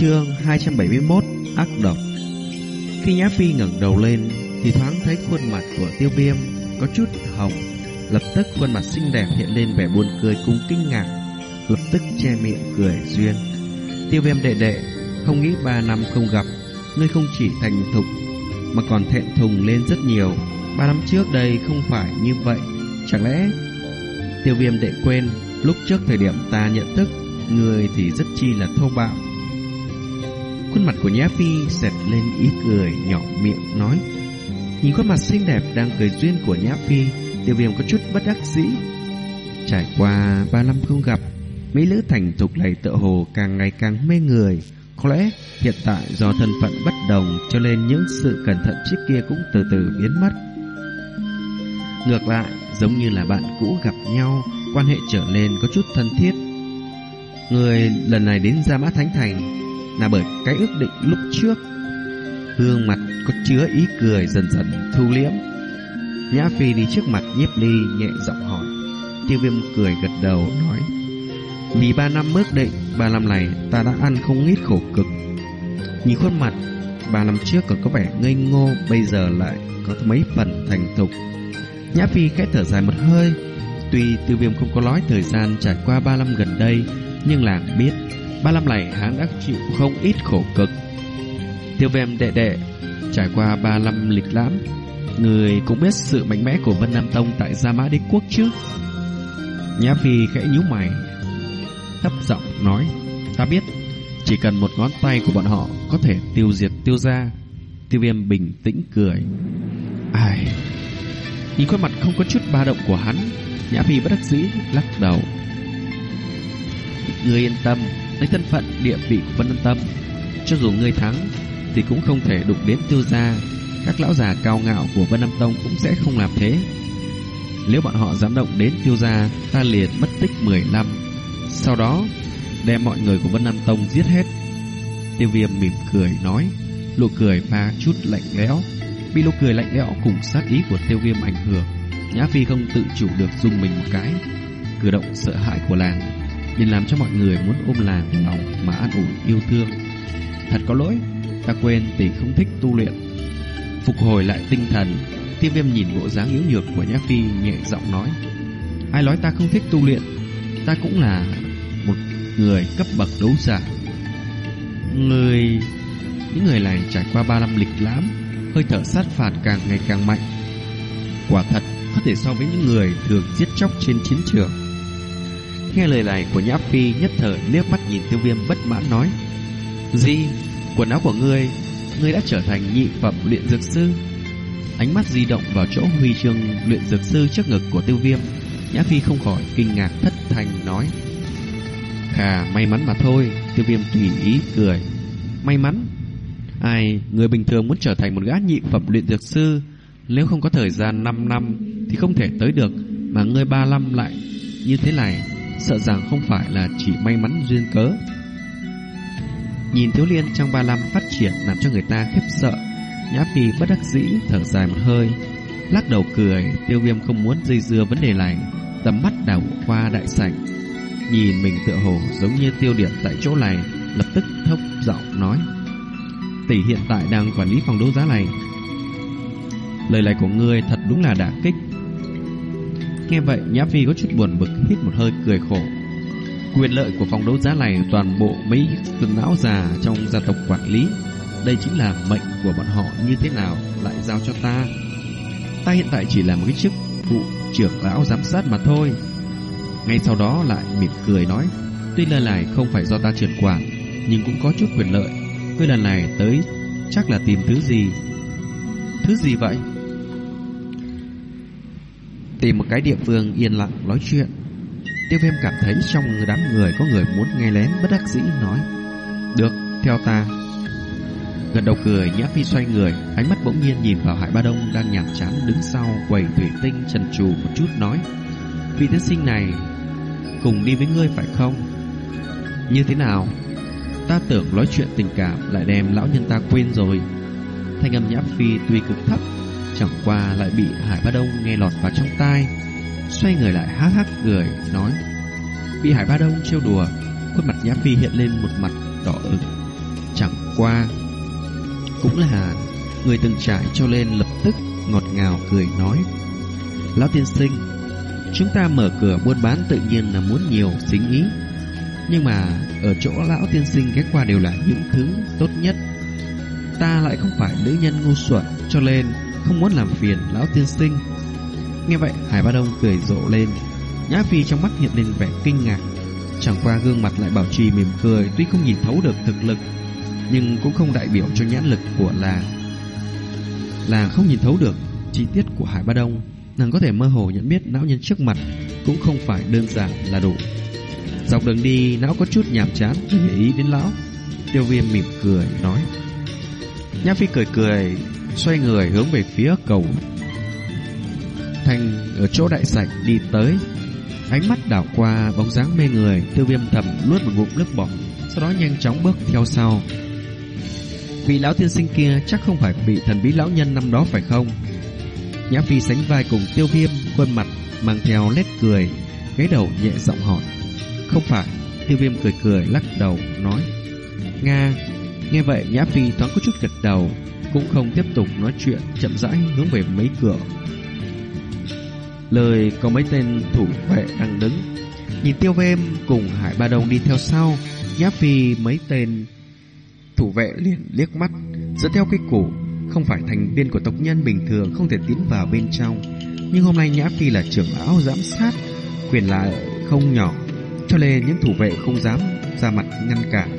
chương 271 Ác độc. Khi Nhã Phi ngẩng đầu lên, Thì thoáng thấy khuôn mặt của tiêu viêm Có chút hồng. Lập tức khuôn mặt xinh đẹp hiện lên vẻ buồn cười cùng kinh ngạc. Lập tức che miệng cười duyên. Tiêu viêm đệ đệ, Không nghĩ ba năm không gặp, Ngươi không chỉ thành thục, Mà còn thẹn thùng lên rất nhiều. Ba năm trước đây không phải như vậy, Chẳng lẽ? Tiêu viêm đệ quên, Lúc trước thời điểm ta nhận thức Người thì rất chi là thô bạo. Khuôn mặt của Nhã Phi xẹt lên ý cười, nhỏ miệng nói, Nhìn khuôn mặt xinh đẹp đang cười duyên của Nhã Phi, Tiêu viêm có chút bất đắc dĩ. Trải qua ba năm không gặp Mỹ nữ thành thục này tựa hồ càng ngày càng mê người. Có lẽ hiện tại do thân phận bất đồng, Cho nên những sự cẩn thận trước kia cũng từ từ biến mất. Ngược lại, giống như là bạn cũ gặp nhau, Quan hệ trở nên có chút thân thiết. Người lần này đến Gia Mã Thánh Thành là bởi cái ước định lúc trước. Hương mặt có chứa ý cười dần dần thu liễm. Nhã Phi đi trước mặt nhiếp ly nhẹ giọng hỏi. Tiêu viêm cười gật đầu, nói, Vì ba năm ước định, Ba năm này ta đã ăn không ít khổ cực. Nhìn khuôn mặt, Ba năm trước còn có vẻ ngây ngô, Bây giờ lại có mấy phần thành thục. Nhã Phi khẽ thở dài một hơi. Tuy tiêu viêm không có nói thời gian trải qua ba năm gần đây, Nhưng là biết Ba năm này hắn đã chịu không ít khổ cực. Tiêu viêm đệ đệ, Trải qua ba năm lịch lãm, Người cũng biết sự mạnh mẽ của Vân Nam Tông Tại Gia Mã Đế Quốc chứ? Nhã Phi khẽ nhíu mày, Thấp giọng nói, Ta biết, Chỉ cần một ngón tay của bọn họ Có thể tiêu diệt tiêu gia. Tiêu viêm bình tĩnh cười. Ai. Nhìn khuôn mặt không có chút ba động của hắn, Nhã Phi bất đắc dĩ lắc đầu. Ngươi yên tâm, Lấy thân phận địa vị của Vân Lâm Tâm. Cho dù ngươi thắng, Thì cũng không thể đụng đến tiêu gia. Các lão già cao ngạo của Vân Lâm Tông Cũng sẽ không làm thế. Nếu bọn họ dám động đến tiêu gia, Ta liền mất tích 10 năm. Sau đó, đem mọi người của Vân Nam Tông giết hết. Tiêu viêm mỉm cười nói Nụ cười pha chút lạnh lẽo. Bị nụ cười lạnh lẽo cùng sát ý của tiêu viêm ảnh hưởng, Nhã Phi không tự chủ được dùng mình một cái, Cử động sợ hãi của làng liền làm cho mọi người muốn ôm làng lòng mà an ủi, yêu thương. Thật có lỗi, Ta quên tỷ không thích tu luyện. Phục hồi lại tinh thần Tiêu viêm nhìn bộ dáng yếu nhược của Nhã Phi nhẹ giọng nói, Ai nói ta không thích tu luyện? Ta cũng là một người cấp bậc đấu giả. Người... Những người này trải qua ba năm lịch lãm, Hơi thở sát phạt càng ngày càng mạnh. Quả thật, có thể so với những người thường giết chóc trên chiến trường Nghe lời này của Nhã Phi nhất thời liếc mắt nhìn tiêu viêm bất mãn nói Di, quần áo của ngươi Ngươi đã trở thành nhị phẩm luyện dược sư. Ánh mắt di động vào chỗ huy chương luyện dược sư trước ngực của tiêu viêm Nhã Phi không khỏi kinh ngạc thất thành nói Khà may mắn mà thôi Tiêu viêm tùy ý cười. May mắn? Ai, người bình thường muốn trở thành một gã nhị phẩm luyện dược sư Nếu không có thời gian 5 năm Thì không thể tới được Mà ngươi 35 lại như thế này Sợ rằng không phải là chỉ may mắn duyên cớ. Nhìn thiếu liên trong 35 phát triển Làm cho người ta khiếp sợ, Nhã Phi bất đắc dĩ thở dài một hơi, Lắc đầu cười, Tiêu viêm không muốn dây dưa vấn đề này, Tầm mắt đảo qua đại sảnh. Nhìn mình tựa hồ giống như tiêu điểm tại chỗ này, Lập tức thốc giọng nói, Tỷ hiện tại đang quản lý phòng đấu giá này. Lời này của ngươi thật đúng là đả kích. Nghe vậy, Nhã Phi có chút buồn bực, Hít một hơi, cười khổ. Quyền lợi của phòng đấu giá này Toàn bộ mấy cường não già trong gia tộc quản lý. Đây chính là mệnh của bọn họ Như thế nào lại giao cho ta? Ta hiện tại chỉ là một cái chức vụ trưởng lão giám sát mà thôi. Ngay sau đó lại mỉm cười nói, Tuy lần này không phải do ta truyền quản Nhưng cũng có chút quyền lợi. Ngươi lần này tới, chắc là tìm thứ gì? Thứ gì vậy? Tìm một cái địa phương yên lặng nói chuyện. Tiêu viêm cảm thấy trong đám người Có người muốn nghe lén bất đắc dĩ nói Được, theo ta. Gần đầu cười Nhã Phi xoay người Ánh mắt bỗng nhiên nhìn vào Hải Ba Đông Đang nhàm chán đứng sau quầy thủy tinh trần trù một chút nói Vị tiên sinh này Cùng đi với ngươi phải không? Như thế nào? Ta tưởng nói chuyện tình cảm Lại đem lão nhân ta quên rồi. Thanh âm Nhã Phi tuy cực thấp Chẳng qua lại bị Hải Ba Đông nghe lọt vào trong tai. Xoay người lại hắc hắc cười, Nói, Bị Hải Ba Đông trêu đùa, Khuôn mặt Nhã Phi hiện lên một mặt đỏ ửng. Chẳng qua, Cũng là người từng trải cho nên lập tức ngọt ngào cười nói, Lão tiên sinh, Chúng ta mở cửa buôn bán tự nhiên là muốn nhiều xính ý. Nhưng mà ở chỗ lão tiên sinh ghé qua đều là những thứ tốt nhất. Ta lại không phải nữ nhân ngu xuẩn, Cho nên không muốn làm phiền lão tiên sinh. Nghe vậy, Hải Ba Đông cười rộ lên. Nhã Phi trong mắt hiện lên vẻ kinh ngạc. Chẳng qua gương mặt lại bảo trì mỉm cười, Tuy không nhìn thấu được thực lực, Nhưng cũng không đại biểu cho nhãn lực của làng Làng không nhìn thấu được chi tiết của Hải Ba Đông, Nàng có thể mơ hồ nhận biết não nhân trước mặt Cũng không phải đơn giản là đủ. Dọc đường đi não có chút nhàm chán, để ý đến lão. Tiêu viêm mỉm cười, nói. Nhã Phi cười cười Xoay người hướng về phía cầu. Thành ở chỗ đại sảnh đi tới. Ánh mắt đảo qua bóng dáng mê người, Tiêu viêm thầm nuốt một ngụm nước bọt, Sau đó nhanh chóng bước theo sau. Vị lão tiên sinh kia chắc không phải bị thần bí lão nhân năm đó phải không? Nhã Phi sánh vai cùng tiêu viêm, Khuôn mặt mang theo nét cười Gáy đầu nhẹ giọng hỏi. Không phải, Tiêu viêm cười cười, lắc đầu, nói. Nga Nghe vậy, Nhã Phi thoáng có chút gật đầu, Cũng không tiếp tục nói chuyện, Chậm rãi hướng về mấy cửa. Lời có mấy tên thủ vệ đang đứng. Nhìn tiêu viêm cùng Hải Ba Đông đi theo sau, Nhã Phi mấy tên thủ vệ liền liếc mắt. Dẫn theo cái cổ, không phải thành viên của tộc nhân bình thường, không thể tiến vào bên trong. Nhưng hôm nay nhã phi là trưởng lão giám sát, quyền lại không nhỏ, cho nên những thủ vệ không dám ra mặt ngăn cản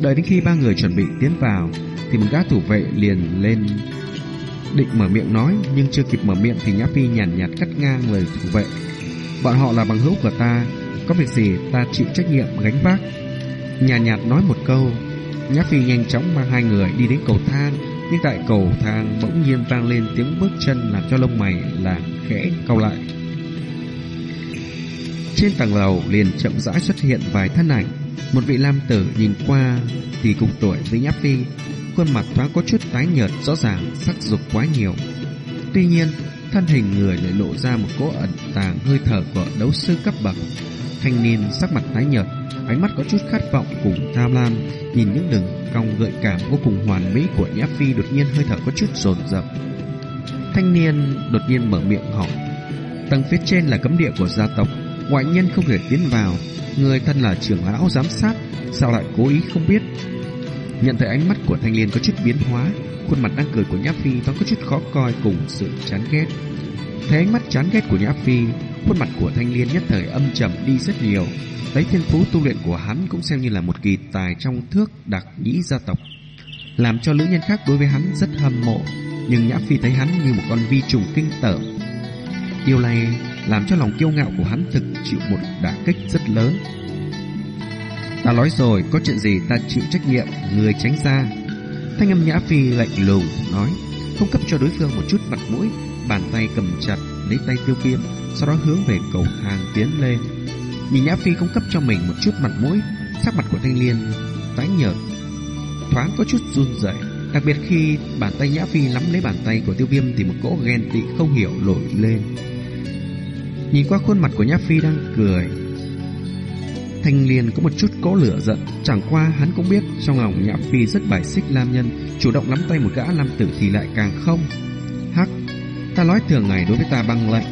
đợi đến khi ba người chuẩn bị tiến vào thì một gã thủ vệ liền lên định mở miệng nói nhưng chưa kịp mở miệng thì nhã phi nhàn nhạt, nhạt cắt ngang lời thủ vệ. Bọn họ là bằng hữu của ta có việc gì ta chịu trách nhiệm gánh vác? Nhàn nhạt, nhạt nói một câu. Nhã Phi nhanh chóng mang hai người đi đến cầu thang Nhưng tại cầu thang bỗng nhiên vang lên tiếng bước chân Làm cho lông mày là khẽ cau lại. Trên tầng lầu liền chậm rãi xuất hiện vài thân ảnh. Một vị nam tử nhìn qua Thì cùng tuổi với Nhã Phi, Khuôn mặt thoáng có chút tái nhợt, Rõ ràng sắc dục quá nhiều. Tuy nhiên, thân hình người lại lộ ra một cỗ ẩn tàng hơi thở của đấu sư cấp bậc. Thanh niên sắc mặt tái nhợt, ánh mắt có chút khát vọng cùng tham lam, nhìn những đường cong gợi cảm vô cùng hoàn mỹ của nhã phi đột nhiên hơi thở có chút rồn rập thanh niên đột nhiên mở miệng hỏi, tầng phía trên là cấm địa của gia tộc, ngoại nhân không thể tiến vào người thân là trưởng lão giám sát, sao lại cố ý không biết? Nhận thấy ánh mắt của thanh niên có chút biến hóa, khuôn mặt đang cười của nhã phi vẫn có chút khó coi cùng sự chán ghét. Thấy ánh mắt chán ghét của nhã phi, khuôn mặt của thanh niên nhất thời âm trầm đi rất nhiều. Lấy thiên phú tu luyện của hắn cũng xem như là một kỳ tài trong thước đặc nhĩ gia tộc, Làm cho nữ nhân khác đối với hắn rất hâm mộ. Nhưng Nhã Phi thấy hắn như một con vi trùng kinh tởm. Điều này làm cho lòng kiêu ngạo của hắn thực chịu một đả kích rất lớn. Ta nói rồi, có chuyện gì ta chịu trách nhiệm, người tránh ra. Thanh âm Nhã Phi lạnh lùng nói Không cấp cho đối phương một chút mặt mũi Bàn tay cầm chặt lấy tay tiêu viêm Sau đó hướng về cầu thang tiến lên. Nhìn Nhã Phi không cấp cho mình một chút mặt mũi Sắc mặt của Thanh niên tái nhợt. Thoáng có chút run rẩy Đặc biệt khi bàn tay Nhã Phi nắm lấy bàn tay của tiêu viêm Thì một cỗ ghen tị không hiểu nổi lên. Nhìn qua khuôn mặt của Nhã Phi đang cười. Thanh Liên có một chút cỗ lửa giận. Chẳng qua hắn cũng biết Trong lòng Nhã Phi rất bài xích Lam Nhân, Chủ động nắm tay một gã nam Tử thì lại càng không. Hắc, Ta nói thường ngày đối với ta băng lạnh.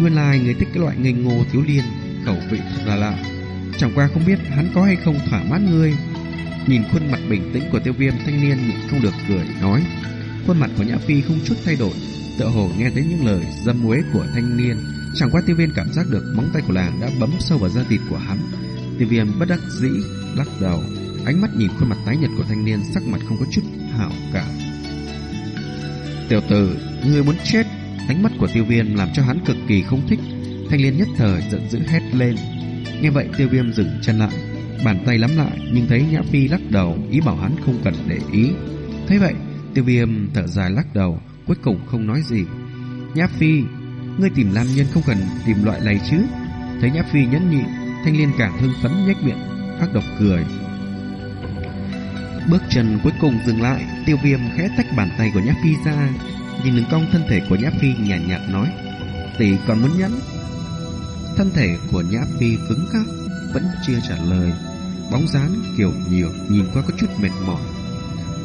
Nguyên lai người thích cái loại ngây ngô thiếu liên khẩu vị thật là lạ. Chẳng qua không biết hắn có hay không thỏa mãn ngươi. Nhìn khuôn mặt bình tĩnh của tiêu viêm, thanh niên nhịn không được cười, nói. Khuôn mặt của Nhã Phi không chút thay đổi, Tựa hồ nghe thấy những lời dâm uế của thanh niên Chẳng qua tiêu viêm cảm giác được móng tay của làng đã bấm sâu vào da thịt của hắn. Tiêu viêm bất đắc dĩ lắc đầu, Ánh mắt nhìn khuôn mặt tái nhật của thanh niên Sắc mặt không có chút hảo cả Tiểu tử, Ngươi muốn chết? Ánh mắt của tiêu viêm làm cho hắn cực kỳ không thích. Thanh niên nhất thời giận dữ hét lên. Nghe vậy, tiêu viêm dừng chân lại, Bàn tay lắm lại, Nhưng thấy Nhã Phi lắc đầu, Ý bảo hắn không cần để ý. Thế vậy, tiêu viêm thở dài lắc đầu, Cuối cùng không nói gì. Nhã Phi Ngươi tìm Lam Nhân không cần tìm loại này chứ. Thấy Nhã Phi nhẫn nhịn Thanh liên càng hưng phấn nhếch miệng ác độc cười. Bước chân cuối cùng dừng lại Tiêu viêm khẽ tách bàn tay của Nhã Phi ra Nhìn đường cong thân thể của Nhã Phi nhàn nhạt, nhạt nói Tỷ còn muốn nhẫn? Thân thể của Nhã Phi cứng cáp Vẫn chưa trả lời. Bóng dáng kiểu nhiều Nhìn qua có chút mệt mỏi.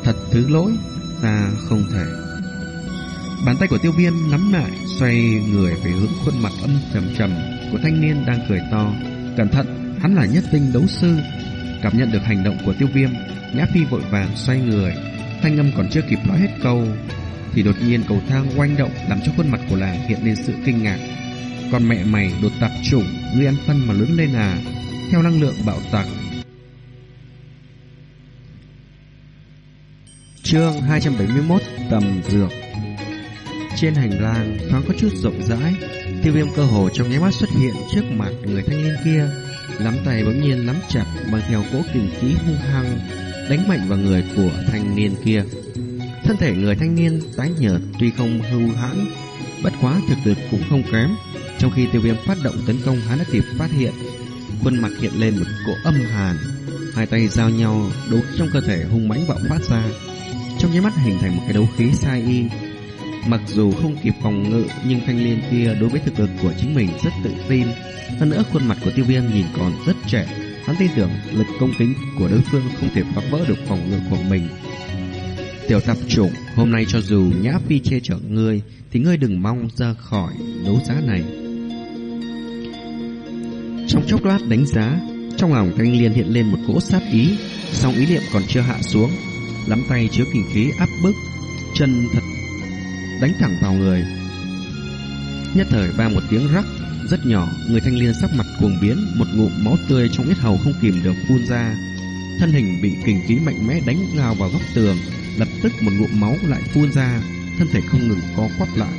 Thật thứ lỗi Ta không thể. Bàn tay của tiêu viêm nắm lại Xoay người về hướng khuôn mặt âm trầm trầm Của thanh niên đang cười to. Cẩn thận, hắn là nhất tinh đấu sư. Cảm nhận được hành động của tiêu viêm Nhã Phi vội vàng xoay người. Thanh âm còn chưa kịp nói hết câu Thì đột nhiên cầu thang oanh động Làm cho khuôn mặt của làng hiện lên sự kinh ngạc. Còn mẹ mày đột tạp chủng Ngươi ăn phân mà lớn lên à? Theo năng lượng bạo tạc. Chương 271 Tầm Dược. Trên hành lang, thoáng có chút rộng rãi. Tiêu viêm cơ hồ trong nháy mắt xuất hiện trước mặt người thanh niên kia. Nắm tay bỗng nhiên nắm chặt bằng theo cỗ kình khí hung hăng, Đánh mạnh vào người của thanh niên kia. Thân thể người thanh niên tái nhợt tuy không hưu hãn, Bất quá thực lực cũng không kém. Trong khi tiêu viêm phát động tấn công, hắn đã kịp phát hiện. Khuôn mặt hiện lên một cỗ âm hàn. Hai tay giao nhau, đấu trong cơ thể hung mãnh bạo phát ra. Trong nháy mắt hình thành một cái đấu khí sai y. Mặc dù không kịp phòng ngự nhưng thanh niên kia đối với thực lực của chính mình rất tự tin. Hơn nữa khuôn mặt của tiêu viêm nhìn còn rất trẻ. Hắn tin tưởng lực công kính của đối phương không thể phá vỡ được phòng ngự của mình. Tiểu tạp chủng, hôm nay cho dù Nhã Phi che chở ngươi, thì ngươi đừng mong ra khỏi đấu giá này. Trong chốc lát đánh giá, trong lòng thanh niên hiện lên một cỗ sát ý, song ý niệm còn chưa hạ xuống, lắm tay chứa kinh khí áp bức, chân thật đánh thẳng vào người. Nhất thời vang một tiếng rắc rất nhỏ, người thanh niên sắc mặt cuồng biến, một ngụm máu tươi trong yết hầu không kìm được phun ra. Thân hình bị kình khí mạnh mẽ đánh ngào vào góc tường, lập tức một ngụm máu lại phun ra, thân thể không ngừng co quắp lại.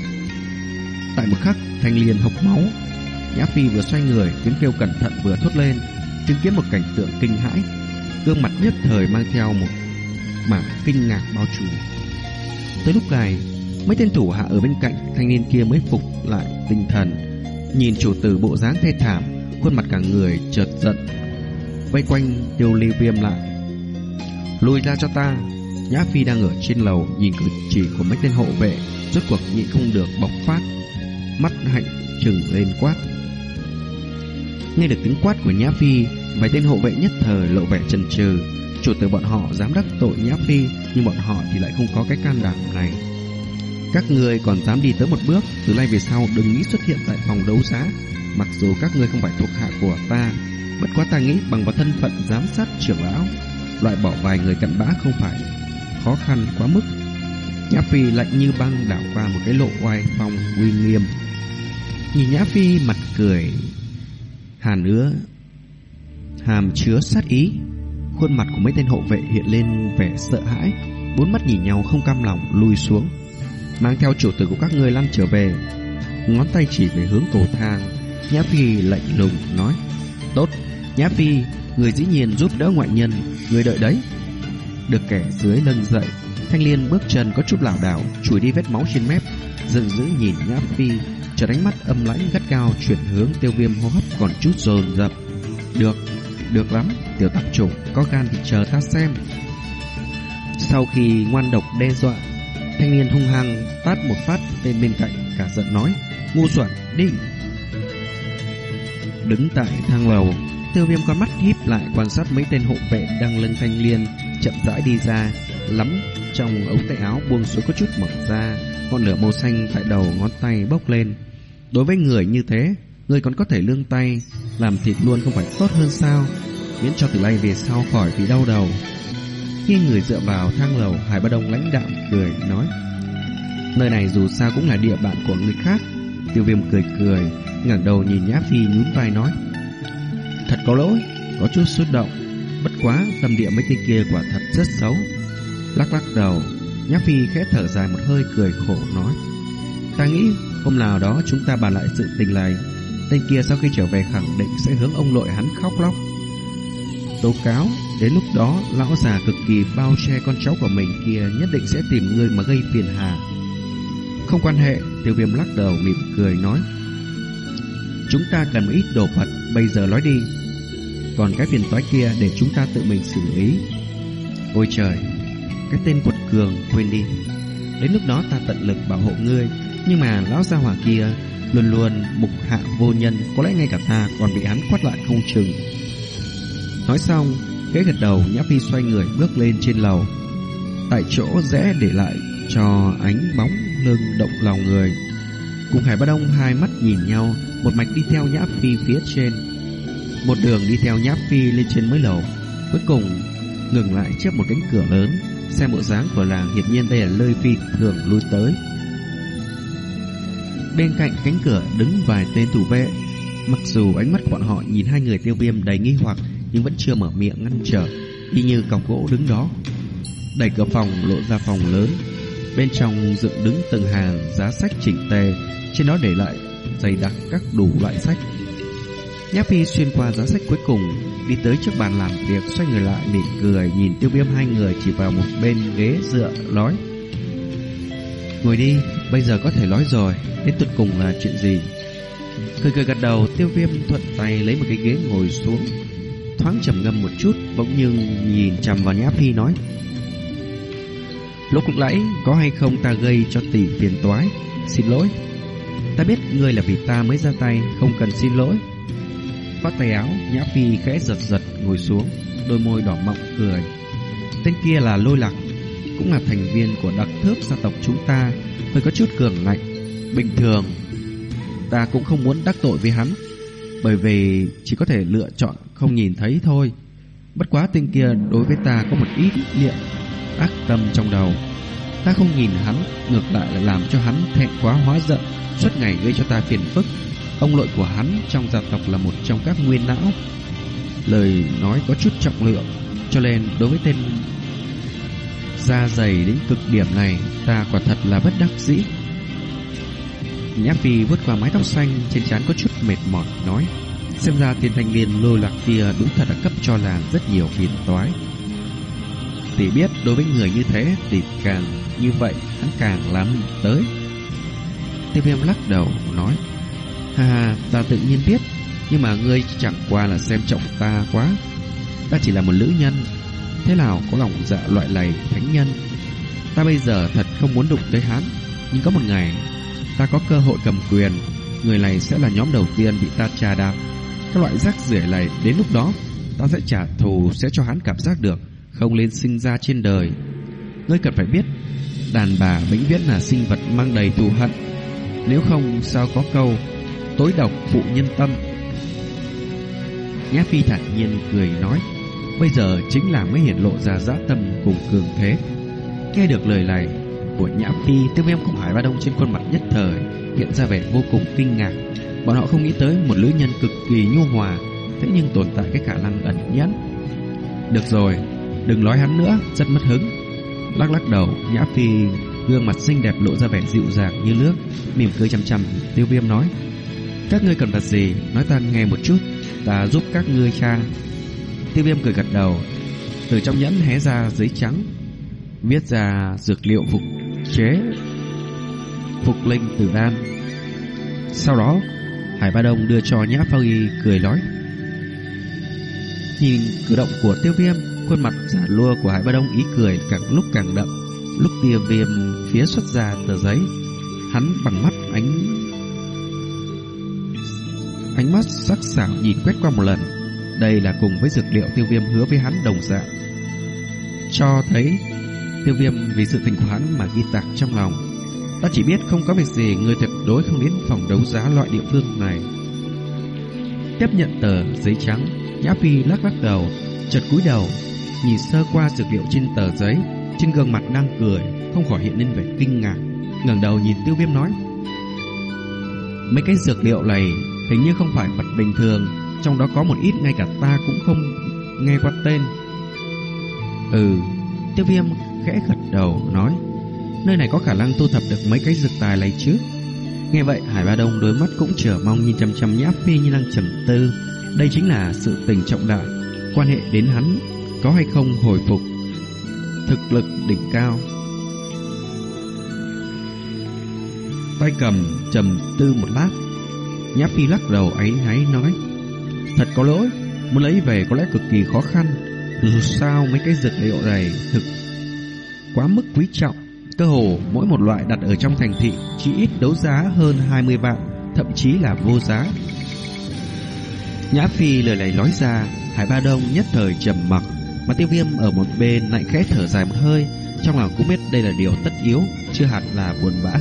Tại một khắc, thanh niên hộc máu, Nhã Phi vừa xoay người, tiếng kêu cẩn thận vừa thốt lên, chứng kiến một cảnh tượng kinh hãi, gương mặt nhất thời mang theo một mảng kinh ngạc bao trùm. Tới lúc này, mấy tên thủ hạ ở bên cạnh thanh niên kia mới phục lại tinh thần, nhìn chủ tử bộ dáng thê thảm, khuôn mặt cả người chợt giận, vây quanh tiêu ly viêm lại. Lùi ra cho ta! Nhã Phi đang ở trên lầu nhìn cử chỉ của mấy tên hộ vệ, rốt cuộc nhịn không được bộc phát, mắt hạnh trừng lên quát. Nghe được tiếng quát của Nhã Phi, vài tên hộ vệ nhất thời lộ vẻ chần chừ, Chủ tử bọn họ dám đắc tội Nhã Phi Nhưng bọn họ thì lại không có cái can đảm này các người còn dám đi tới một bước, Từ nay về sau đừng nghĩ xuất hiện tại phòng đấu giá. Mặc dù các người không phải thuộc hạ của ta, Bất quá ta nghĩ bằng vào thân phận giám sát trưởng lão, Loại bỏ vài người cặn bã không phải Khó khăn quá mức. Nhã Phi lạnh như băng đảo qua một cái lộ oai phong uy nghiêm. Nhìn Nhã Phi mặt cười, Hàn ứa, Hàm chứa sát ý. Khuôn mặt của mấy tên hộ vệ hiện lên vẻ sợ hãi, Bốn mắt nhìn nhau không cam lòng lùi xuống. Mang theo chủ tử của các ngươi lăn trở về. Ngón tay chỉ về hướng cầu thang. Nhã Phi lạnh lùng nói Tốt, Nhã Phi Người dĩ nhiên giúp đỡ ngoại nhân Người đợi đấy. Được kẻ dưới nâng dậy Thanh liên bước chân có chút lảo đảo Chùi đi vết máu trên mép Giận dữ nhìn Nhã Phi trở đánh mắt âm lãnh gắt cao Chuyển hướng tiêu viêm hô hấp còn chút dồn dập. Được được lắm, tiểu tạp chủng, có gan thì chờ ta xem. Sau khi ngoan độc đe dọa, thanh niên hung hăng tát một phát tên bên cạnh cả giận nói, ngu xuẩn, đi. Đứng tại thang lầu, tiêu viêm con mắt híp lại quan sát mấy tên hộ vệ đang lưng thanh liên chậm rãi đi ra, lắm trong ống tay áo buông xuống có chút mở ra, ngọn lửa màu xanh tại đầu ngón tay bốc lên. Đối với người như thế, Người còn có thể lương tay Làm thịt luôn không phải tốt hơn sao Miễn cho từ nay về sau khỏi bị đau đầu khi người dựa vào thang lầu, Hải Ba Đông lãnh đạm cười, nói, Nơi này dù sao cũng là địa bàn của người khác. Tiêu viêm cười cười, ngẩng đầu nhìn Nhã Phi nhún vai nói, Thật có lỗi, Có chút xúc động. Bất quá tâm địa mấy tên kia quả thật rất xấu. Lắc lắc đầu, Nhã Phi khẽ thở dài một hơi cười khổ, nói, Ta nghĩ hôm nào đó chúng ta bàn lại sự tình này, Tên kia sau khi trở về khẳng định sẽ hướng ông nội hắn khóc lóc. Tố cáo. Đến lúc đó, lão già cực kỳ bao che con cháu của mình kia Nhất định sẽ tìm người mà gây phiền hà. Không quan hệ, Tiêu viêm lắc đầu mỉm cười nói, Chúng ta cần một ít đồ vật, Bây giờ nói đi. Còn cái phiền toái kia để chúng ta tự mình xử lý. Ôi trời, Cái tên quật cường, quên đi. Đến lúc đó ta tận lực bảo hộ ngươi, Nhưng mà lão gia hỏa kia Luôn luôn mục hạ vô nhân, Có lẽ ngay cả ta còn bị hắn quát lại không chừng. Nói xong Khẽ gật đầu Nhã Phi xoay người bước lên trên lầu tại chỗ rẽ để lại cho ánh bóng lưng động lòng người. Cùng Hải Ba Đông hai mắt nhìn nhau, một mạch đi theo Nhã Phi phía trên. Một đường đi theo Nhã Phi lên trên mấy lầu, cuối cùng ngừng lại trước một cánh cửa lớn, xem bộ dáng của làng hiển nhiên đây là nơi Phi thường lui tới. Bên cạnh cánh cửa đứng vài tên thủ vệ, mặc dù ánh mắt bọn họ nhìn hai người tiêu viêm đầy nghi hoặc nhưng vẫn chưa mở miệng ngăn trở, y như cọc gỗ đứng đó. Đẩy cửa phòng lộ ra phòng lớn, bên trong dựng đứng từng hàng giá sách chỉnh tề, trên đó để lại dày đặc các đủ loại sách. Nhã Phi xuyên qua giá sách cuối cùng, đi tới trước bàn làm việc, xoay người lại mỉm cười nhìn tiêu viêm hai người chỉ vào một bên ghế dựa, nói. Ngồi đi, bây giờ có thể nói rồi, đến tuyệt cùng là chuyện gì? Cười cười gật đầu, tiêu viêm thuận tay lấy một cái ghế ngồi xuống, thoáng trầm ngâm một chút, bỗng nhưng nhìn chằm vào Nhã Phi nói. Lúc lúc nãy có hay không ta gây cho tỷ phiền toái, xin lỗi. Ta biết ngươi là vì ta mới ra tay, không cần xin lỗi. Phát tay áo, Nhã Phi khẽ giật giật ngồi xuống, đôi môi đỏ mọng cười. Tên kia là Lôi Lạc, cũng là thành viên của đặc thước gia tộc chúng ta, hơi có chút cường ngạnh. Bình thường, ta cũng không muốn đắc tội với hắn, bởi vì chỉ có thể lựa chọn không nhìn thấy thôi. Bất quá tên kia đối với ta có một ít niệm ác tâm trong đầu. Ta không nhìn hắn, ngược lại lại làm cho hắn thẹn quá hóa giận, suốt ngày gây cho ta phiền phức. Ông nội của hắn trong gia tộc là một trong các nguyên não. Lời nói có chút trọng lượng, cho nên đối với tên da dày đến cực điểm này, ta quả thật là bất đắc dĩ. Nhã Phi vứt qua mái tóc xanh trên trán có chút mệt mỏi nói: xem ra tiền thanh niên lôi lạc kia đúng thật đã cấp cho làng rất nhiều phiền toái. Tỷ biết đối với người như thế thì càng như vậy hắn càng làm tới. Tiêu viêm lắc đầu, nói, Ha ha, ta tự nhiên biết, Nhưng mà ngươi chẳng qua là xem trọng ta quá Ta chỉ là một nữ nhân, Thế nào có lòng dạ loại này thánh nhân Ta bây giờ thật không muốn đụng tới hắn, Nhưng có một ngày Ta có cơ hội cầm quyền, Người này sẽ là nhóm đầu tiên bị ta trà đạp các loại rác rưởi này, Đến lúc đó, Ta sẽ trả thù, Sẽ cho hắn cảm giác được Không lên sinh ra trên đời. Ngươi cần phải biết, Đàn bà vĩnh viễn là sinh vật mang đầy thù hận. Nếu không, sao có câu, Tối độc phụ nhân tâm. Nhã Phi thản nhiên cười nói, Bây giờ chính là mới hiển lộ ra dã tâm cùng cường thế. Nghe được lời này của Nhã Phi Tiêu viêm cùng Hải Ba Đông trên khuôn mặt nhất thời, Hiện ra vẻ vô cùng kinh ngạc. Bọn họ không nghĩ tới một nữ nhân cực kỳ nhu hòa, Thế nhưng tồn tại cái khả năng ẩn nhẫn. Được rồi, Đừng nói hắn nữa, Rất mất hứng. Lắc lắc đầu, Nhã Phi gương mặt xinh đẹp lộ ra vẻ dịu dàng như nước, Mỉm cười chăm chăm Tiêu viêm nói. Các ngươi cần vật gì? Nói ta nghe một chút, Ta giúp các ngươi tra Tiêu viêm cười gật đầu, Từ trong nhẫn hé ra giấy trắng, Viết ra dược liệu phục chế, Phục linh tử đan. Sau đó Hải Ba Đông đưa cho Nhã Phi cười nói Nhìn cử động của tiêu viêm, Khuôn mặt giả lua của Hải Ba Đông ý cười càng lúc càng đậm. Lúc tiêu viêm phía xuất ra tờ giấy, Hắn bằng mắt ánh Ánh mắt sắc sảo nhìn quét qua một lần. Đây là cùng với dược liệu tiêu viêm hứa với hắn đồng dạng. Cho thấy Tiêu viêm vì sự tình của hắn mà ghi tạc trong lòng Ta chỉ biết không có việc gì, Người tuyệt đối không đến phòng đấu giá loại địa phương này. Tiếp nhận tờ giấy trắng, Nhã Phi lắc lắc đầu, Chợt cúi đầu, Nhìn sơ qua dược liệu trên tờ giấy. Trên gương mặt đang cười, Không khỏi hiện lên vẻ kinh ngạc. Ngẩng đầu nhìn tiêu viêm nói, Mấy cái dược liệu này Hình như không phải vật bình thường, Trong đó có một ít ngay cả ta cũng không nghe qua tên. Ừ Tiêu viêm khẽ gật đầu, nói Nơi này có khả năng thu thập được mấy cái dược tài này chứ? Nghe vậy, Hải Ba Đông đôi mắt cũng chờ mong nhìn chăm chăm nhã phi như đang trầm tư. Đây chính là sự tình trọng đại. Quan hệ đến hắn có hay không hồi phục? Thực lực đỉnh cao. Tay cầm trầm tư một lát. Nhã Phi lắc đầu ấy náy nói, Thật có lỗi. Muốn lấy về có lẽ cực kỳ khó khăn. Dù sao mấy cái dược liệu này Thực quá mức quý trọng. Cơ hồ mỗi một loại đặt ở trong thành thị Chỉ ít đấu giá hơn 20 vạn, Thậm chí là vô giá. Nhã Phi lời này nói ra, Hải Ba Đông nhất thời trầm mặc, Mà tiêu viêm ở một bên lại khẽ thở dài một hơi, Trong lòng cũng biết đây là điều tất yếu, Chưa hẳn là buồn bã.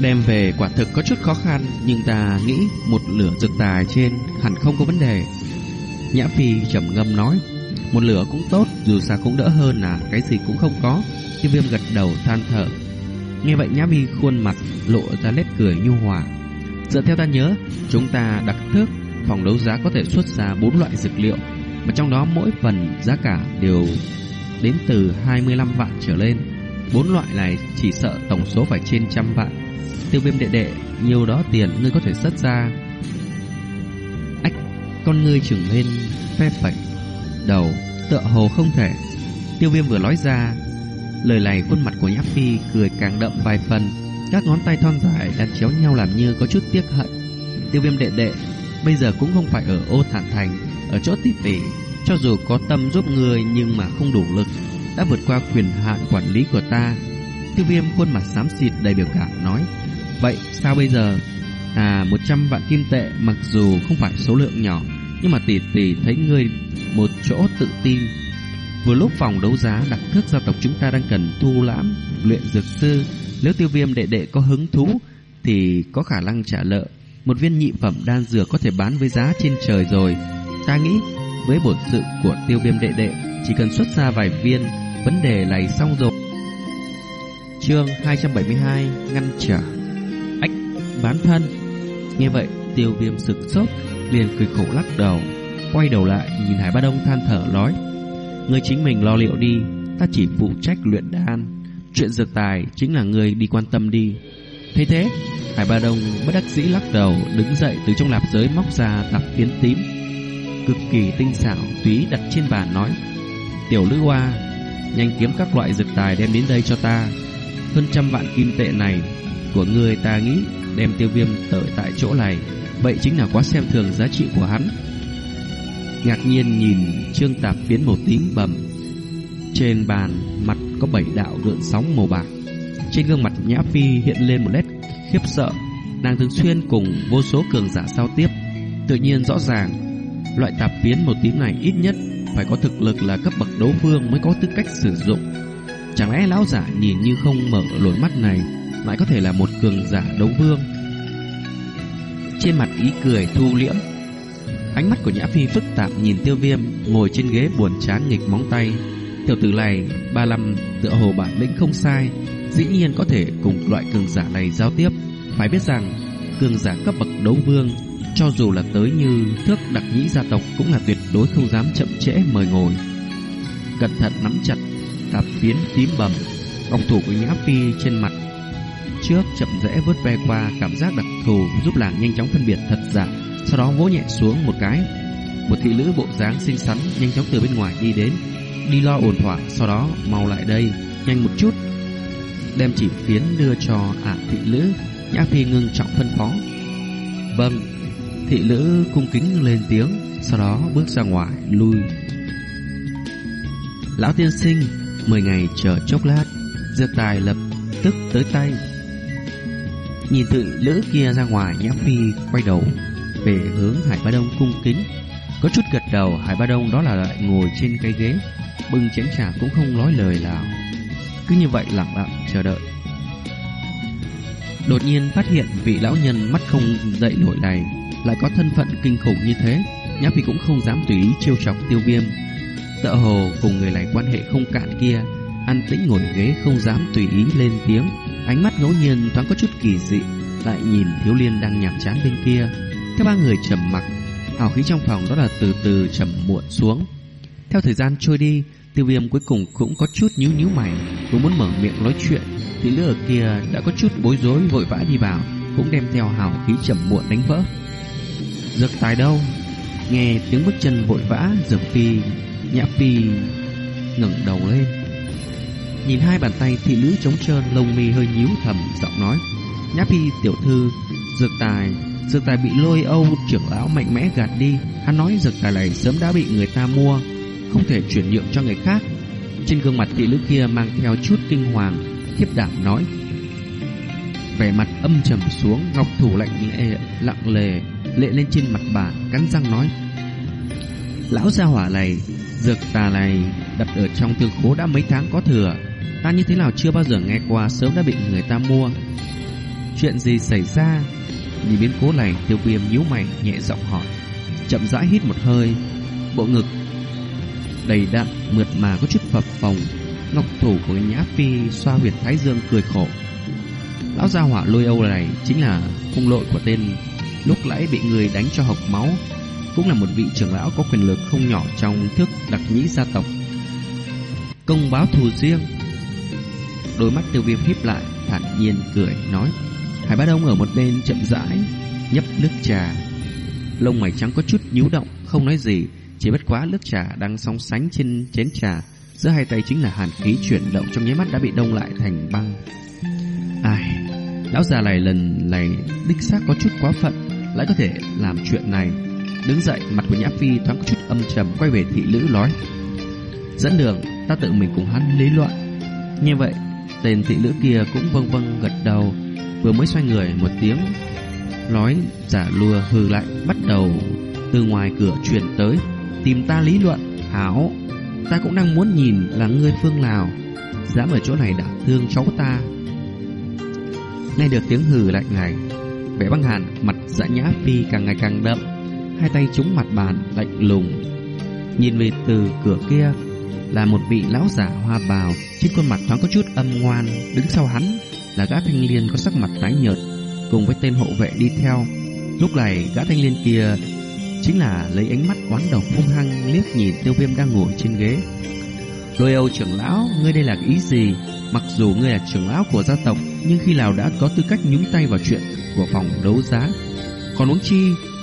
Đem về quả thực có chút khó khăn, Nhưng ta nghĩ một lửa dược tài trên hẳn không có vấn đề. Nhã Phi trầm ngâm nói một lửa cũng tốt, Dù sao cũng đỡ hơn là cái gì cũng không có. Tiêu viêm gật đầu than thở. Nghe vậy Nhã mi khuôn mặt lộ ra nét cười nhu hòa. Dựa theo ta nhớ, Chúng ta đặt thước, Phòng đấu giá có thể xuất ra bốn loại dược liệu, Mà trong đó mỗi phần giá cả đều Đến từ 25 vạn trở lên. Bốn loại này chỉ sợ tổng số phải trên trăm vạn. Tiêu viêm đệ đệ, Nhiều đó tiền ngươi có thể xuất ra. Ách, Con ngươi trưởng lên Phép phẩy. Đầu, tựa hồ không thể. Tiêu viêm vừa nói ra, Lời này khuôn mặt của Nhã Phi cười càng đậm vài phần. Các ngón tay thon dài đặt chéo nhau làm như có chút tiếc hận. Tiêu viêm đệ đệ, Bây giờ cũng không phải ở ô thản thành, Ở chỗ tỷ tỷ Cho dù có tâm giúp người nhưng mà không đủ lực, Đã vượt qua quyền hạn quản lý của ta. Tiêu viêm khuôn mặt xám xịt đầy biểu cảm nói, Vậy sao bây giờ? À 100 vạn kim tệ, mặc dù không phải số lượng nhỏ nhưng mà tỷ tỷ thấy ngươi một chỗ tự tin. Vừa lúc phòng đấu giá đặc thước gia tộc chúng ta đang cần thu lãm, luyện dược sư. Nếu tiêu viêm đệ đệ có hứng thú, Thì có khả năng trả lợi. Một viên nhị phẩm đan dược có thể bán với giá trên trời rồi. Ta nghĩ với bổn sự của tiêu viêm đệ đệ, Chỉ cần xuất ra vài viên, Vấn đề này xong rồi. Chương 272 Ngăn trở. Ách, bán thân. Nghe vậy, tiêu viêm sực sốt. Liền cười khổ lắc đầu, Quay đầu lại nhìn Hải Ba Đông than thở nói Ngươi chính mình lo liệu đi, Ta chỉ phụ trách luyện đan, Chuyện dược tài chính là ngươi đi quan tâm đi. Thế thế, Hải Ba Đông bất đắc dĩ lắc đầu, Đứng dậy từ trong lạp giới móc ra tập tiến tím, Cực kỳ tinh xảo, Túy đặt trên bàn nói, Tiểu Lữ Hoa, Nhanh kiếm các loại dược tài đem đến đây cho ta. Hơn trăm vạn kim tệ này Của ngươi ta nghĩ Đem tiêu viêm tới tại chỗ này. Vậy chính là quá xem thường giá trị của hắn. Ngạc nhiên nhìn trương tạp phiến màu tím bầm. Trên bàn mặt có bảy đạo gợn sóng màu bạc. Trên gương mặt Nhã Phi hiện lên một nét khiếp sợ. Nàng thường xuyên cùng vô số cường giả giao tiếp. Tự nhiên rõ ràng, Loại tạp phiến màu tím này ít nhất Phải có thực lực là cấp bậc đấu vương mới có tư cách sử dụng. Chẳng lẽ lão giả nhìn như không mở lối mắt này, Lại có thể là một cường giả đấu vương? Trên mặt ý cười thu liễm. Ánh mắt của Nhã Phi phức tạp nhìn tiêu viêm Ngồi trên ghế buồn chán nghịch móng tay. Tiểu tử này, ba năm, tựa hồ bản lĩnh không sai, Dĩ nhiên có thể cùng loại cường giả này giao tiếp. Phải biết rằng, Cường giả cấp bậc đấu vương, Cho dù là tới như thước đặc nhĩ gia tộc Cũng là tuyệt đối không dám chậm trễ mời ngồi. Cẩn thận nắm chặt Tạp phiến tím bầm ông thủ của Nhã Phi trên mặt Trước, chậm rẽ vớt ve qua, Cảm giác đặc thù giúp nàng nhanh chóng phân biệt thật giả, sau đó vỗ nhẹ xuống một cái. Một thị nữ bộ dáng xinh xắn, Nhanh chóng từ bên ngoài đi đến, Đi lo ổn thỏa, Sau đó mau lại đây, Nhanh một chút. Đem chỉ phiến đưa cho ả thị nữ, Nhã Phi ngưng trọng phân phó. Vâng Thị nữ cung kính lên tiếng, Sau đó bước ra ngoài, lui. Lão tiên sinh, Mười ngày chờ chốc lát, Dược tài lập tức tới tay. Nhìn thị lữ kia ra ngoài Nhã Phi quay đầu về hướng Hải Ba Đông cung kính. Có chút gật đầu, Hải Ba Đông đó là lại ngồi trên cây ghế, bưng chén trà cũng không nói lời nào. Cứ như vậy lặng lặng chờ đợi. Đột nhiên phát hiện vị lão nhân mắt không dậy nổi này lại có thân phận kinh khủng như thế, Nhã Phi cũng không dám tùy ý trêu chọc tiêu viêm. Tợ hồ cùng người này quan hệ không cạn kia, an tĩnh ngồi ghế không dám tùy ý lên tiếng, ánh mắt ngẫu nhiên thoáng có chút kỳ dị, lại nhìn thiếu liên đang nhảm chán bên kia, theo ba người trầm mặc, hào khí trong phòng đó là từ từ trầm muộn xuống. Theo thời gian trôi đi, tiêu viêm cuối cùng cũng có chút nhíu nhíu mày, cũng muốn mở miệng nói chuyện, thì lứa ở kia đã có chút bối rối vội vã đi vào, cũng đem theo hào khí trầm muộn đánh vỡ. Dược tài đâu? Nghe tiếng bước chân vội vã, dược phi, nhã phi ngẩng đầu lên. Nhìn hai bàn tay thị nữ trống trơn, lông mi hơi nhíu thầm, giọng nói. Nhã phi tiểu thư, dược tài Dược tài bị lôi âu trưởng lão mạnh mẽ gạt đi Hắn nói dược tài này sớm đã bị người ta mua Không thể chuyển nhượng cho người khác Trên gương mặt thị nữ kia mang theo chút kinh hoàng Khiếp đảm nói Vẻ mặt âm trầm xuống Ngọc thủ lạnh lệ, lặng lề Lệ lên trên mặt bà Cắn răng nói Lão gia hỏa này Dược tà này đặt ở trong thương khố đã mấy tháng có thừa. Ta như thế nào chưa bao giờ nghe qua sớm đã bị người ta mua. Chuyện gì xảy ra? Nhìn biến cố này, tiêu viêm nhíu mày nhẹ giọng hỏi. Chậm rãi hít một hơi, bộ ngực đầy đặn mượt mà có chút phập phồng. Ngọc thủ của Nhã Phi xoa huyệt thái dương cười khổ. Lão gia hỏa lôi âu này chính là hung lội của tên lúc nãy bị người đánh cho hộc máu, cũng là một vị trưởng lão có quyền lực không nhỏ trong thức đặc nhĩ gia tộc. Công báo thù riêng. Đôi mắt tiêu viêm híp lại, thản nhiên cười nói: Hải Bá Đông ở một bên chậm rãi nhấp nước trà. Lông mày trắng có chút nhíu động, không nói gì, chỉ bất quá nước trà đang song sánh trên chén trà, giữa hai tay chính là hàn khí chuyển động trong nháy mắt đã bị đông lại thành băng. Ai, lão già này lần này đích xác có chút quá phận, lại có thể làm chuyện này. Đứng dậy, mặt của Nhã Phi thoáng có chút âm trầm quay về thị lữ nói: "Dẫn đường, ta tự mình cùng hắn lý luận." Như vậy, tên thị nữ kia cũng vâng vâng gật đầu, vừa mới xoay người một tiếng. Nói giả lùa hừ lạnh bắt đầu từ ngoài cửa truyền tới tìm ta lý luận hảo. Ta cũng đang muốn nhìn là ngươi phương nào dám ở chỗ này đả thương cháu ta. Nghe được tiếng hừ lạnh này vẻ băng hàn mặt dạ nhã phi càng ngày càng đậm hai tay trúng mặt bàn lạnh lùng. Nhìn về từ cửa kia là một vị lão giả hoa bào trên khuôn mặt thoáng có chút âm ngoan đứng sau hắn là gã thanh niên có sắc mặt tái nhợt cùng với tên hộ vệ đi theo. Lúc này gã thanh niên kia chính là lấy ánh mắt quán độc hung hăng liếc nhìn Tiêu Viêm đang ngồi trên ghế. Lôi Âu trưởng lão, ngươi đây là ý gì? Mặc dù ngươi là trưởng lão của gia tộc, nhưng khi nào đã có tư cách nhúng tay vào chuyện của phòng đấu giá? Còn uống chi,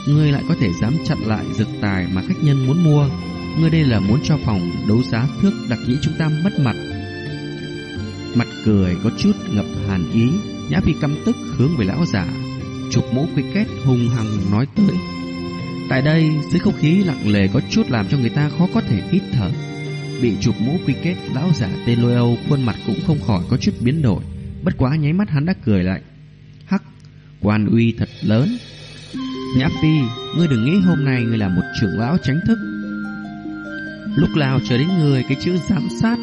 ngươi lại có thể dám chặn lại dược tài mà khách nhân muốn mua? Ngươi đây là muốn cho phòng đấu giá thước đặc nhĩ chúng ta mất mặt. Mặt cười có chút ngập hàn ý, Nhã Phi căm tức hướng về lão giả Chụp mũ quy kết hung hăng nói tới. Tại đây, dưới không khí lặng lề có chút làm cho người ta khó có thể hít thở. Bị chụp mũ quy kết lão giả tên lôi âu Khuôn mặt cũng không khỏi có chút biến đổi. Bất quá nháy mắt hắn đã cười lại. Hắc, Quan uy thật lớn. Nhã Phi, Ngươi đừng nghĩ hôm nay ngươi là một trưởng lão tránh thức. Lúc nào chờ đến người, cái chữ giám sát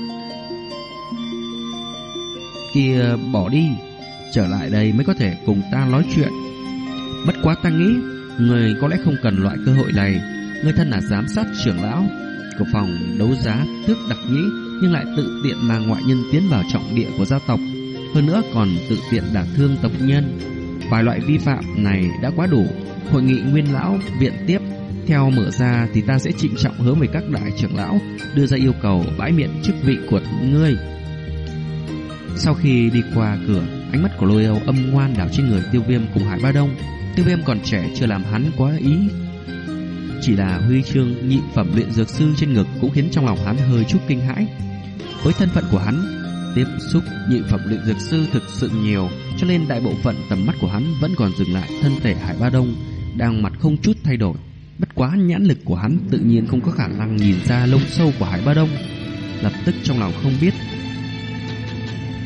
kia bỏ đi, Trở lại đây mới có thể cùng ta nói chuyện. Bất quá ta nghĩ, Người có lẽ không cần loại cơ hội này. Người thân là giám sát trưởng lão Của phòng đấu giá tước đặc nhĩ, Nhưng lại tự tiện mang ngoại nhân tiến vào trọng địa của gia tộc. Hơn nữa còn tự tiện đả thương tộc nhân. Vài loại vi phạm này đã quá đủ. Hội nghị nguyên lão viện tiếp theo mở ra thì ta sẽ trịnh trọng hướng về các đại trưởng lão đưa ra yêu cầu bãi miễn chức vị của ngươi. Sau khi đi qua cửa, ánh mắt của Lôi Âu âm ngoan đảo trên người Tiêu Viêm cùng Hải Ba Đông. Tiêu Viêm còn trẻ chưa làm hắn quá ý. Chỉ là huy chương nhị phẩm luyện dược sư trên ngực cũng khiến trong lòng hắn hơi chút kinh hãi. Với thân phận của hắn, tiếp xúc nhị phẩm luyện dược sư thực sự nhiều, cho nên đại bộ phận tầm mắt của hắn vẫn còn dừng lại thân thể Hải Ba Đông đang mặt không chút thay đổi. Bất quá nhãn lực của hắn tự nhiên không có khả năng nhìn ra lông sâu của Hải Ba Đông. Lập tức trong lòng không biết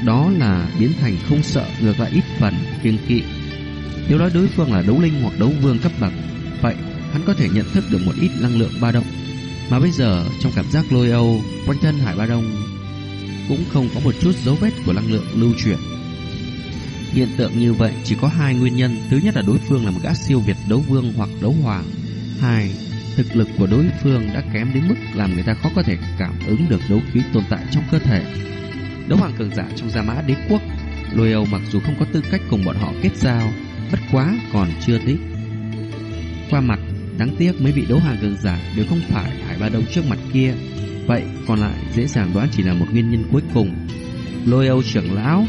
đó là biến thành không sợ ngược lại ít phần kiêng kỵ. Nếu nói đối phương là đấu linh hoặc đấu vương cấp bậc, vậy hắn có thể nhận thức được một ít năng lượng ba động. Mà bây giờ trong cảm giác lôi âu quanh thân Hải Ba Đông cũng không có một chút dấu vết của năng lượng lưu chuyển. Hiện tượng như vậy chỉ có hai nguyên nhân. Thứ nhất là đối phương là một gã siêu việt đấu vương hoặc đấu hoàng. Hai, thực lực của đối phương đã kém đến mức làm người ta khó có thể cảm ứng được đấu khí tồn tại trong cơ thể. Đấu hoàng cường giả trong Gia Mã Đế quốc, Lôi Âu mặc dù không có tư cách cùng bọn họ kết giao, bất quá còn chưa tích. Qua mặt, đáng tiếc mấy vị đấu hoàng cường giả đều không phải Hải Ba Đông trước mặt kia. Vậy còn lại dễ dàng đoán chỉ là một nguyên nhân cuối cùng. Lôi Âu trưởng lão,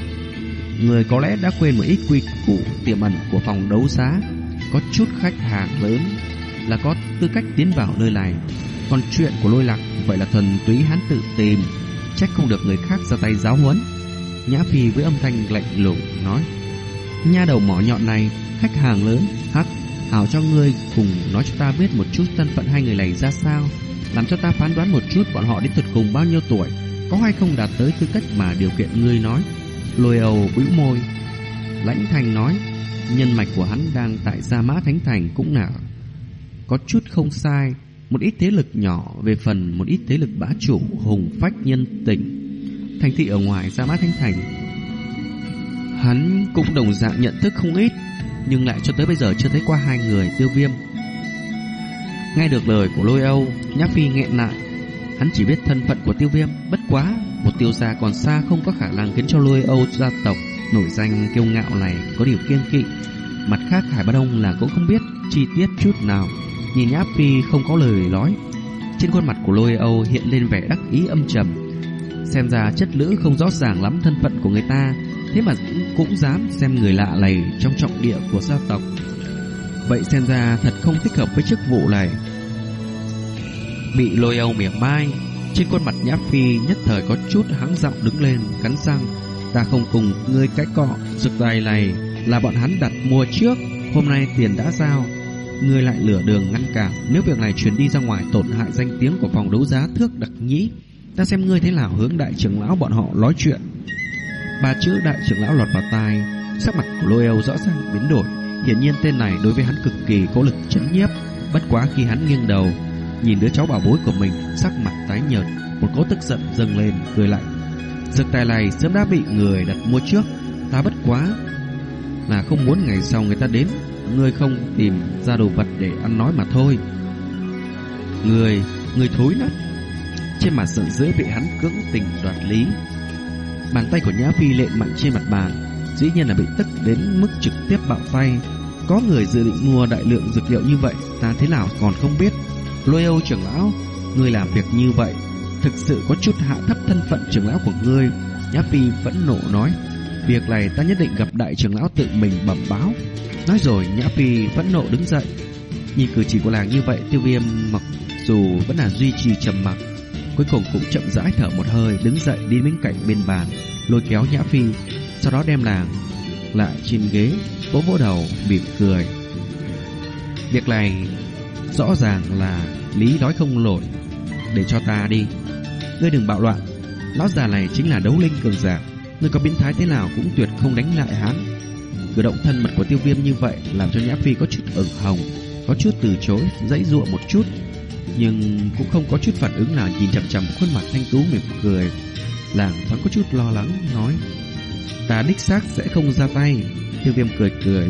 người có lẽ đã quên một ít quy củ tiềm ẩn của phòng đấu giá. Có chút khách hàng lớn là có tư cách tiến vào nơi này. Còn chuyện của lôi lạc, vậy là thần túy hắn tự tìm Trách không được người khác ra tay giáo huấn Nhã Phi với âm thanh lạnh lùng nói, Nha đầu mỏ nhọn này, Khách hàng lớn, Hắc, Hảo cho ngươi cùng nói cho ta biết một chút thân phận hai người này ra sao, Làm cho ta phán đoán một chút bọn họ đến tuyệt cùng bao nhiêu tuổi, Có hay không đạt tới tư cách mà điều kiện ngươi nói Lôi ầu bĩu môi, Lãnh thành nói, Nhân mạch của hắn đang tại Gia Mã Thánh Thành cũng nở. Có chút không sai một ít thế lực nhỏ về phần một ít thế lực bá chủ hùng phách nhân tình. Thành thị ở ngoài ra mát Thanh Thành. Hắn cũng đồng dạng nhận thức không ít, nhưng lại cho tới bây giờ chưa thấy qua hai người tiêu viêm. Nghe được lời của lôi Âu, Nhã Phi nghẹn lại. Hắn chỉ biết thân phận của tiêu viêm, bất quá, một tiêu gia còn xa không có khả năng khiến cho lôi Âu gia tộc nổi danh kiêu ngạo này có điều kiêng kỵ. Mặt khác Hải Ba Đông là cũng không biết chi tiết chút nào. Nhìn Nhã Phi không có lời nói, trên khuôn mặt của lôi Âu hiện lên vẻ đắc ý âm trầm. Xem ra chất lữ không rõ ràng lắm thân phận của người ta, thế mà cũng dám xem người lạ này trong trọng địa của gia tộc. Vậy xem ra thật không thích hợp với chức vụ này. Bị lôi Âu mỉa mai, trên khuôn mặt Nhã Phi nhất thời có chút hắng giọng đứng lên, cắn răng. Ta không cùng ngươi cái cọ, Rực tài này là bọn hắn đặt mua trước, hôm nay tiền đã giao. Ngươi lại lửa đường ngăn cản, nếu việc này truyền đi ra ngoài tổn hại danh tiếng của phòng đấu giá thước đặc nhĩ. Ta xem ngươi thế nào hướng đại trưởng lão bọn họ nói chuyện. Ba chữ đại trưởng lão lọt vào tai, sắc mặt của lôi rõ ràng biến đổi. Hiển nhiên tên này đối với hắn cực kỳ có lực chấn nhiếp. Bất quá khi hắn nghiêng đầu, nhìn đứa cháu bảo bối của mình, sắc mặt tái nhợt, một cỗ tức giận dâng lên, cười lạnh. Dược tài này sớm đã bị người đặt mua trước, ta bất quá là không muốn ngày sau người ta đến, ngươi không tìm ra đồ vật để ăn nói mà thôi. Người, người thối lắm. Trên mặt giận dữ bị hắn cưỡng tình đoạt lý. Bàn tay của Nhã Phi lệ mạnh trên mặt bàn, dĩ nhiên là bị tức đến mức trực tiếp bạo tay. Có người dự định mua đại lượng dược liệu như vậy, ta thế nào còn không biết. Lôi Âu trưởng lão, ngươi làm việc như vậy, thực sự có chút hạ thấp thân phận trưởng lão của ngươi. Nhã Phi vẫn nộ nói, việc này ta nhất định gặp đại trưởng lão tự mình bẩm báo. Nói rồi Nhã Phi vẫn nộ đứng dậy. Nhìn cử chỉ của làng như vậy, tiêu viêm mặc dù vẫn là duy trì trầm mặc, cuối cùng cũng chậm rãi thở một hơi, đứng dậy đi bên cạnh bên bàn, lôi kéo Nhã Phi, sau đó đem làng lại trên ghế, vỗ vỗ đầu, mỉm cười. Việc này rõ ràng là lý đói không nổi, để cho ta đi. Ngươi đừng bạo loạn, lão già này chính là đấu linh cường giả, Người có biến thái thế nào cũng tuyệt không đánh lại hắn. Cử động thân mật của tiêu viêm như vậy làm cho Nhã Phi có chút ửng hồng, có chút từ chối, dãy dụa một chút, nhưng cũng không có chút phản ứng nào nhìn chằm chằm khuôn mặt thanh tú mỉm cười. Làng thoáng có chút lo lắng nói, ta đích xác sẽ không ra tay. Tiêu viêm cười cười